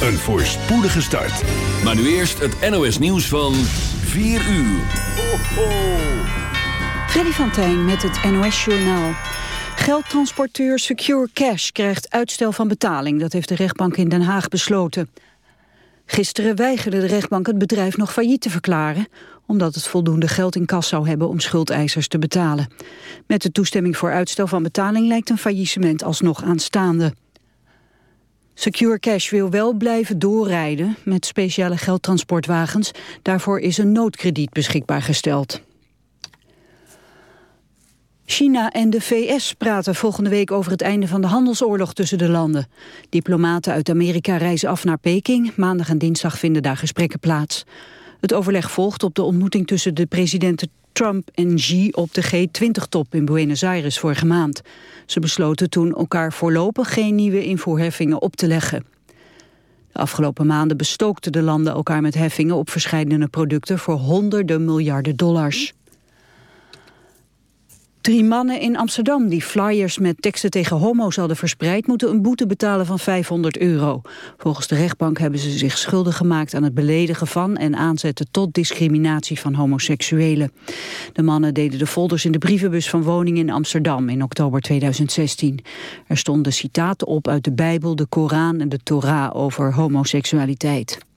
een voorspoedige start. Maar nu eerst het NOS nieuws van 4 uur. Ho, ho. Freddy van Tijn met het NOS Journaal. Geldtransporteur Secure Cash krijgt uitstel van betaling. Dat heeft de rechtbank in Den Haag besloten. Gisteren weigerde de rechtbank het bedrijf nog failliet te verklaren... omdat het voldoende geld in kas zou hebben om schuldeisers te betalen. Met de toestemming voor uitstel van betaling lijkt een faillissement alsnog aanstaande. Secure Cash wil wel blijven doorrijden met speciale geldtransportwagens. Daarvoor is een noodkrediet beschikbaar gesteld. China en de VS praten volgende week over het einde van de handelsoorlog tussen de landen. Diplomaten uit Amerika reizen af naar Peking. Maandag en dinsdag vinden daar gesprekken plaats. Het overleg volgt op de ontmoeting tussen de presidenten Trump en Xi op de G20-top in Buenos Aires vorige maand. Ze besloten toen elkaar voorlopig geen nieuwe invoerheffingen op te leggen. De afgelopen maanden bestookten de landen elkaar met heffingen op verschillende producten voor honderden miljarden dollars. Drie mannen in Amsterdam die flyers met teksten tegen homo's hadden verspreid... moeten een boete betalen van 500 euro. Volgens de rechtbank hebben ze zich schuldig gemaakt aan het beledigen van... en aanzetten tot discriminatie van homoseksuelen. De mannen deden de folders in de brievenbus van woningen in Amsterdam in oktober 2016. Er stonden citaten op uit de Bijbel, de Koran en de Torah over homoseksualiteit.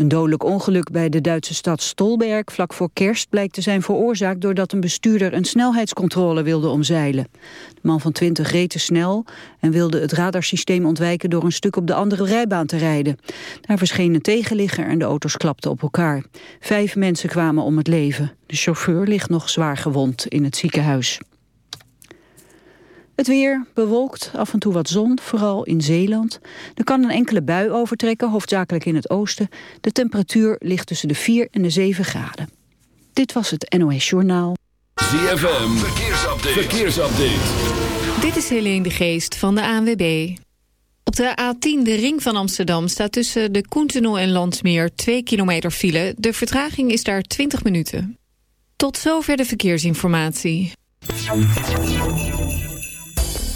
Een dodelijk ongeluk bij de Duitse stad Stolberg vlak voor kerst blijkt te zijn veroorzaakt doordat een bestuurder een snelheidscontrole wilde omzeilen. De man van 20 reed te snel en wilde het radarsysteem ontwijken door een stuk op de andere rijbaan te rijden. Daar verscheen een tegenligger en de auto's klapten op elkaar. Vijf mensen kwamen om het leven. De chauffeur ligt nog zwaar gewond in het ziekenhuis. Het weer bewolkt, af en toe wat zon, vooral in Zeeland. Er kan een enkele bui overtrekken, hoofdzakelijk in het oosten. De temperatuur ligt tussen de 4 en de 7 graden. Dit was het NOS Journaal. ZFM, verkeersupdate. verkeersupdate. Dit is Helene de Geest van de ANWB. Op de A10, de ring van Amsterdam, staat tussen de Koentunnel en Landsmeer 2 kilometer file. De vertraging is daar 20 minuten. Tot zover de verkeersinformatie.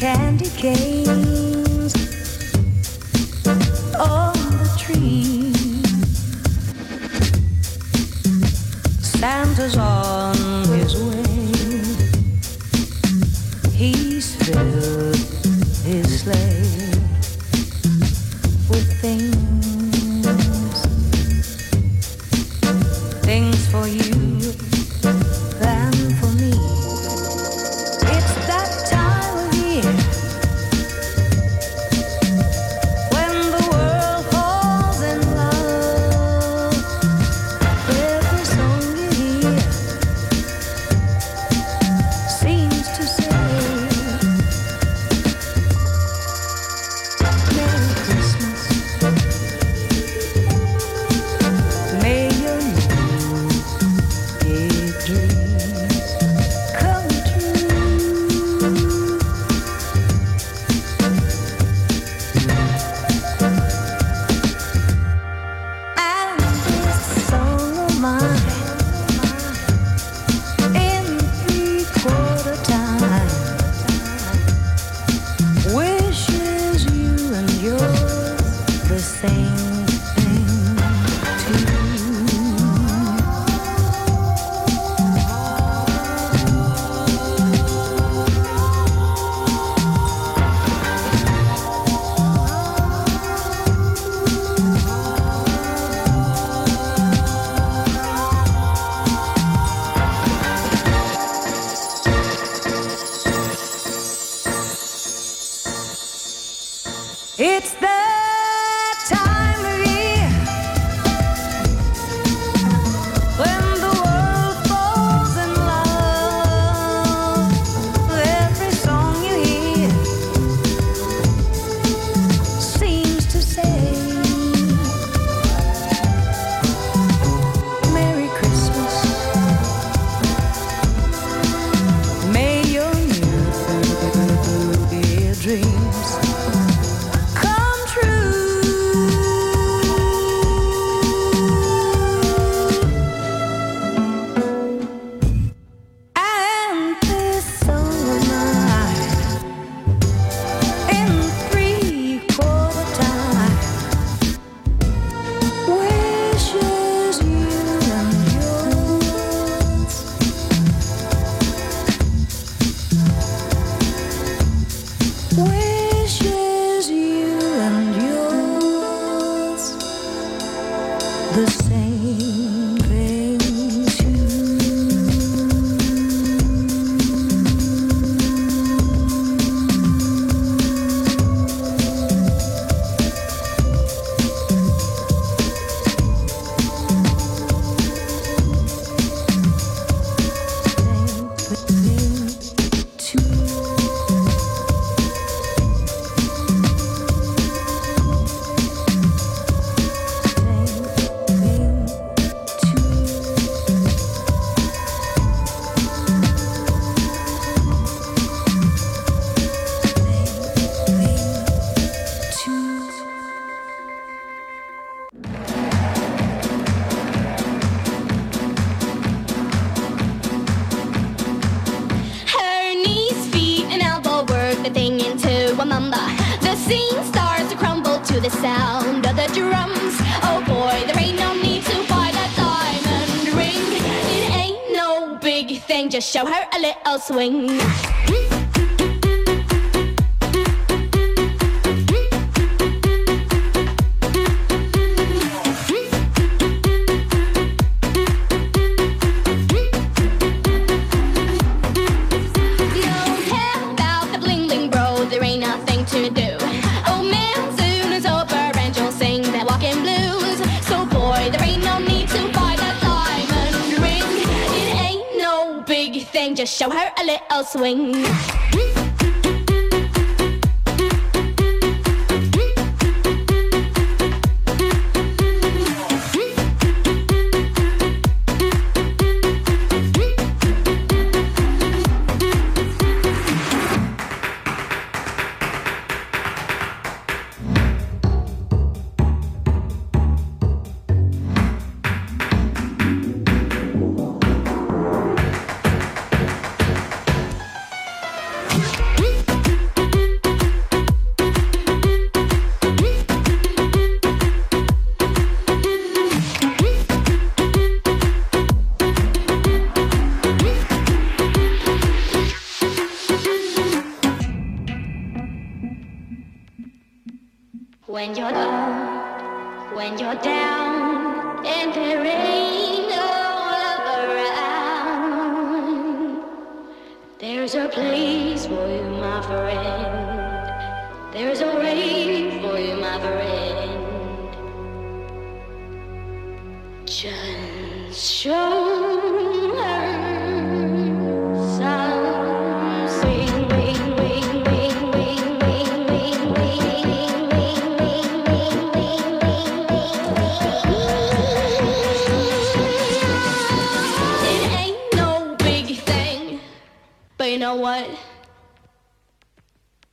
candy canes on the tree. Santa's on his way. He's filled his sleigh with things, things for you. swing.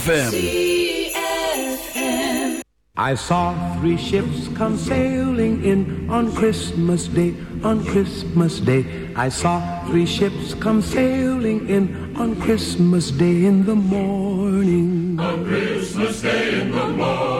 ZFM. I saw three ships come sailing in on Christmas Day, on Christmas Day. I saw three ships come sailing in on Christmas Day in the morning. On Christmas Day in the morning.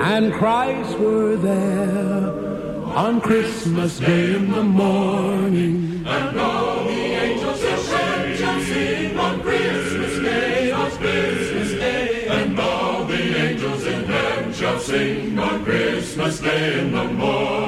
and Christ were there on Christmas Day in the morning. And all the angels shall sing, shall sing on Christmas Day, on Christmas Day. And all the angels in heaven shall sing on Christmas Day in the morning.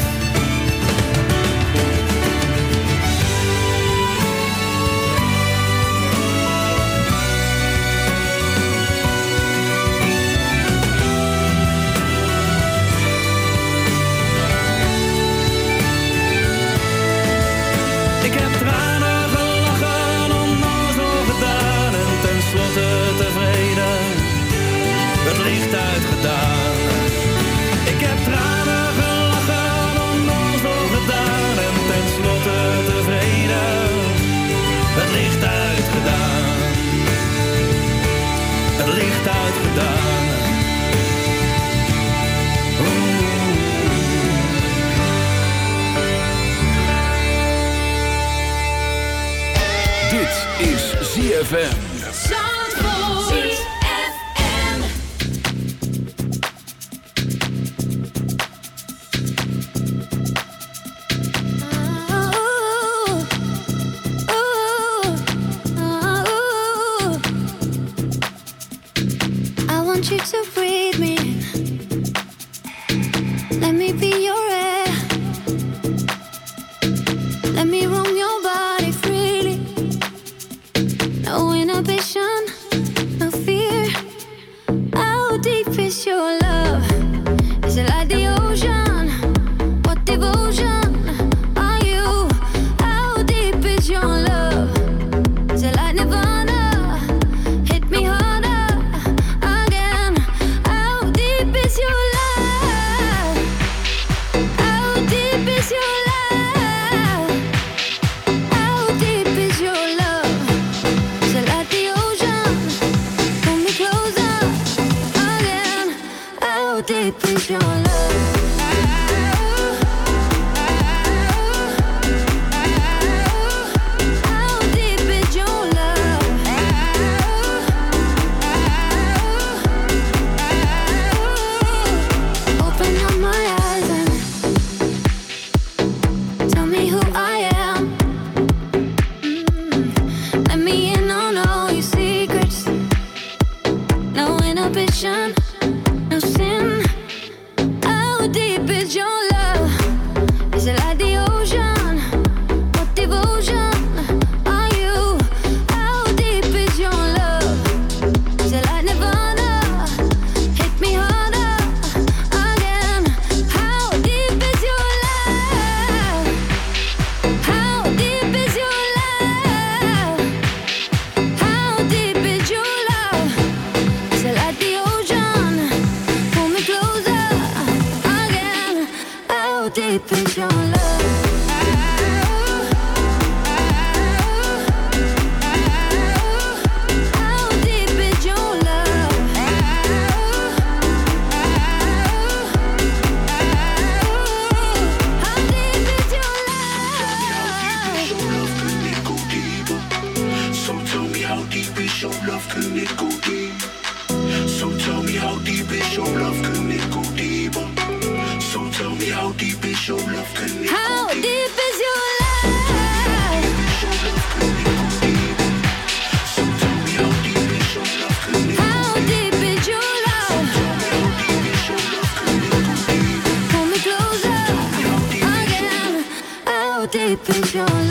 your love? Can it go deep? So tell me how deep is your love? Can it go deeper? So tell me how deep is your love? So tell me how deep is your love? Can it how go deep? deep is your love? How deep is your love?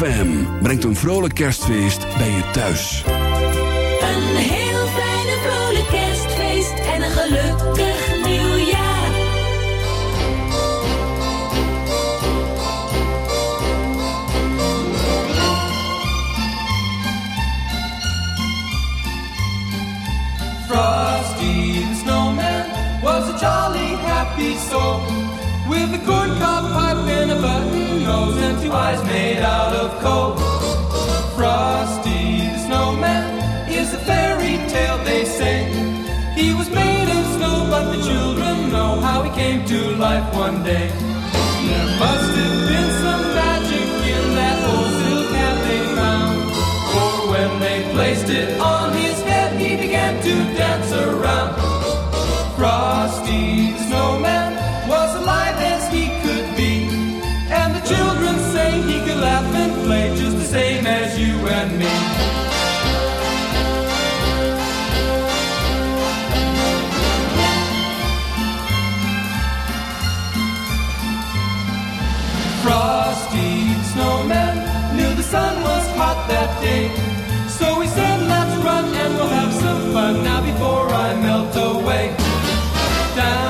ZFM brengt een vrolijk kerstfeest bij je thuis. Een heel fijne vrolijk kerstfeest en een gelukkig nieuwjaar. Frosty the snowman was a jolly happy soul with a corncob pipe and a button nose and two eyes made out of coal. Frosty the snowman is a fairy tale they say. He was made of snow, but the children know how he came to life one day. There must have been some magic in that old silk hat they found. For when they placed it on his head, he began to dance around. Frosty the snowman day. So we said, let's run and we'll have some fun now before I melt away. Down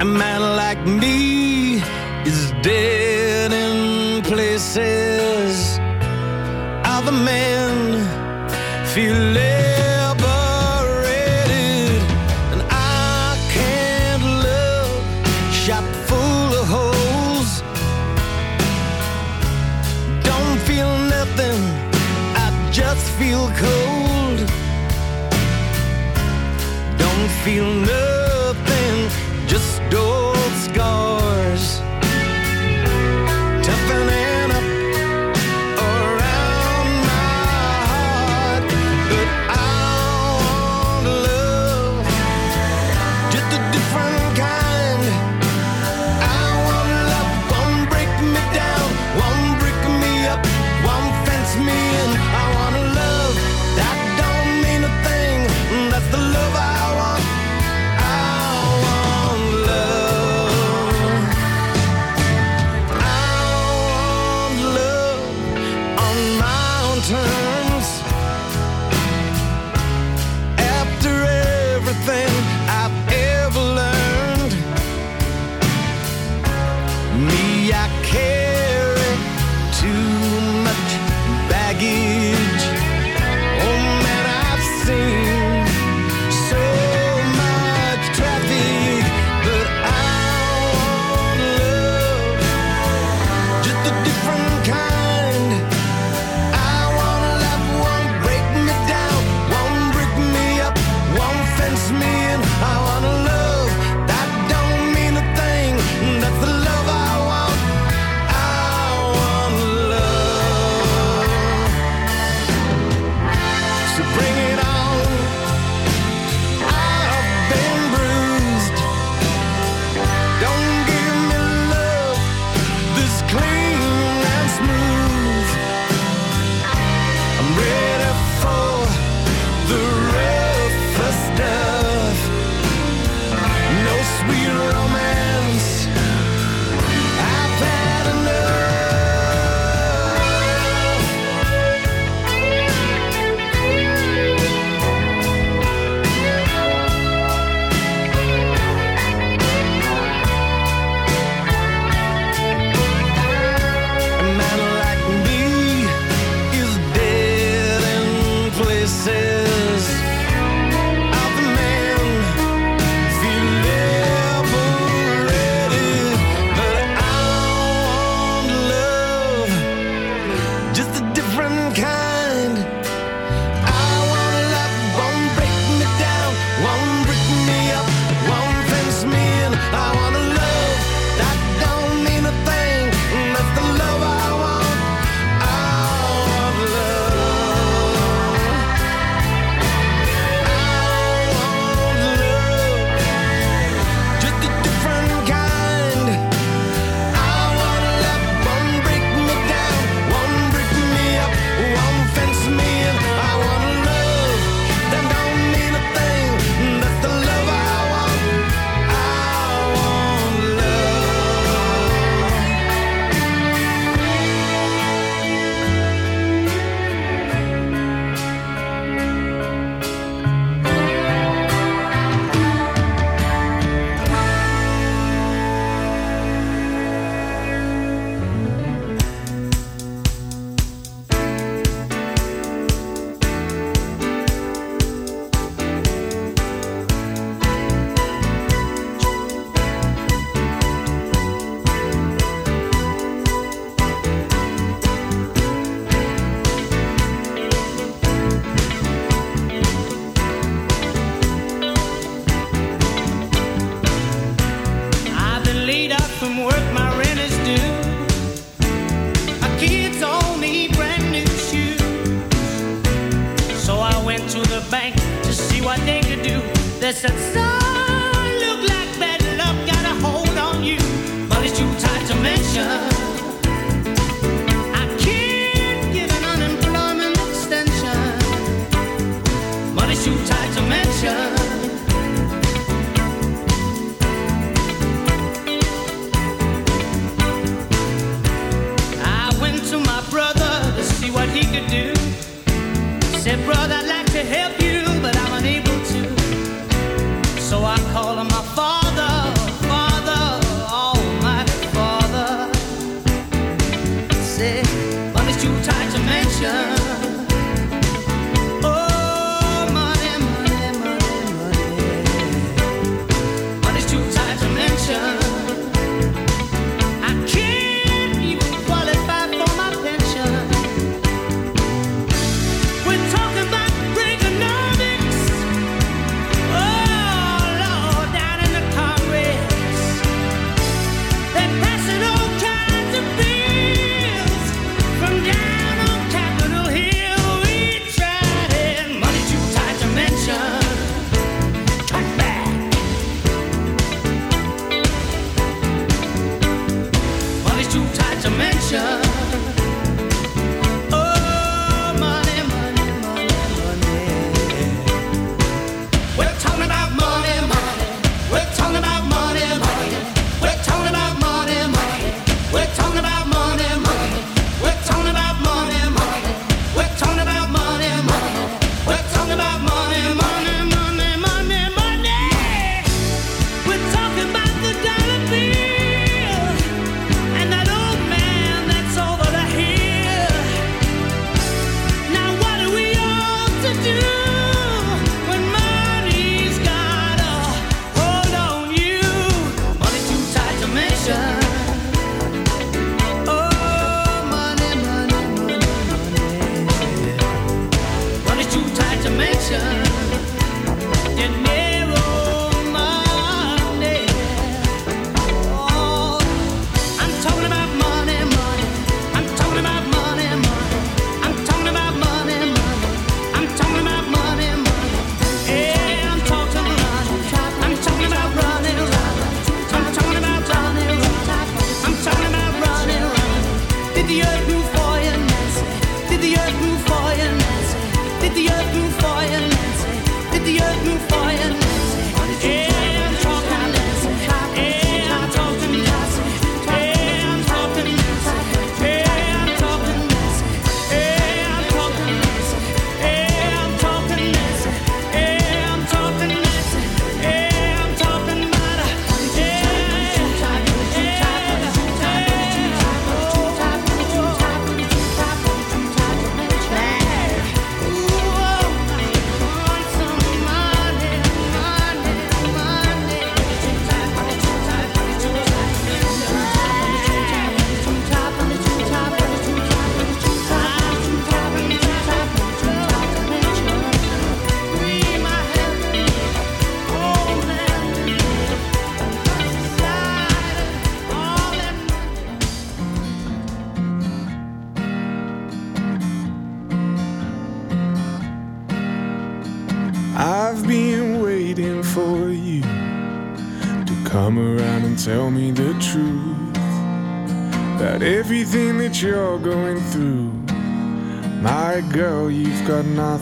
A man like me is dead in places. Other men feel. Less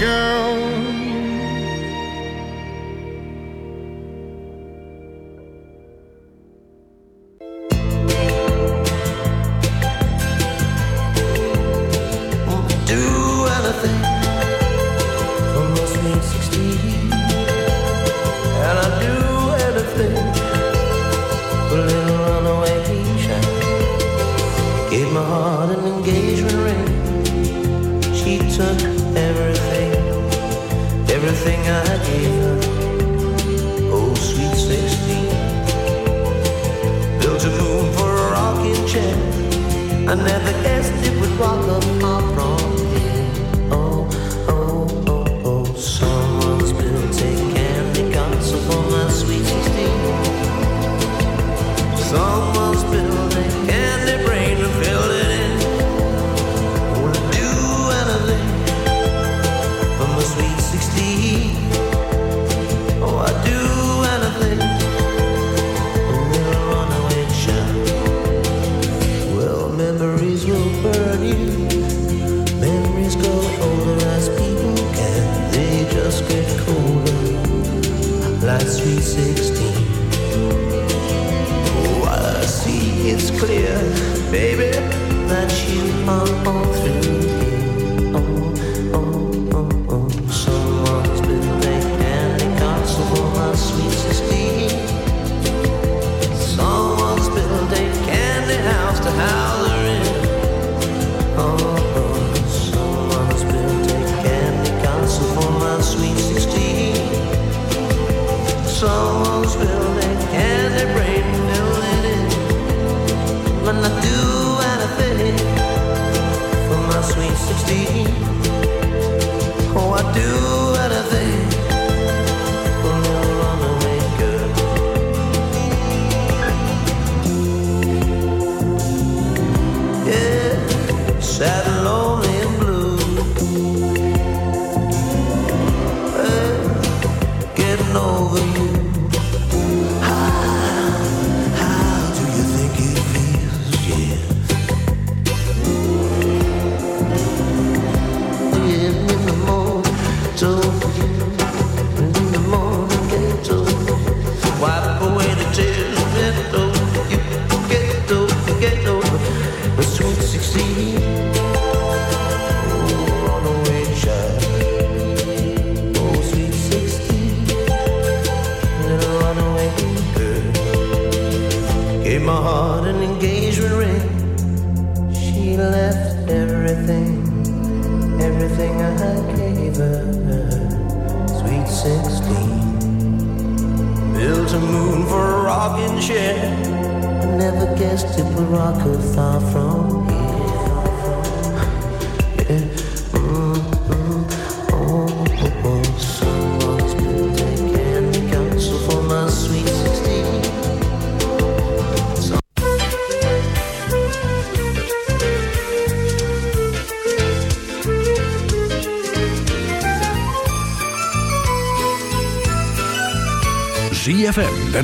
girl.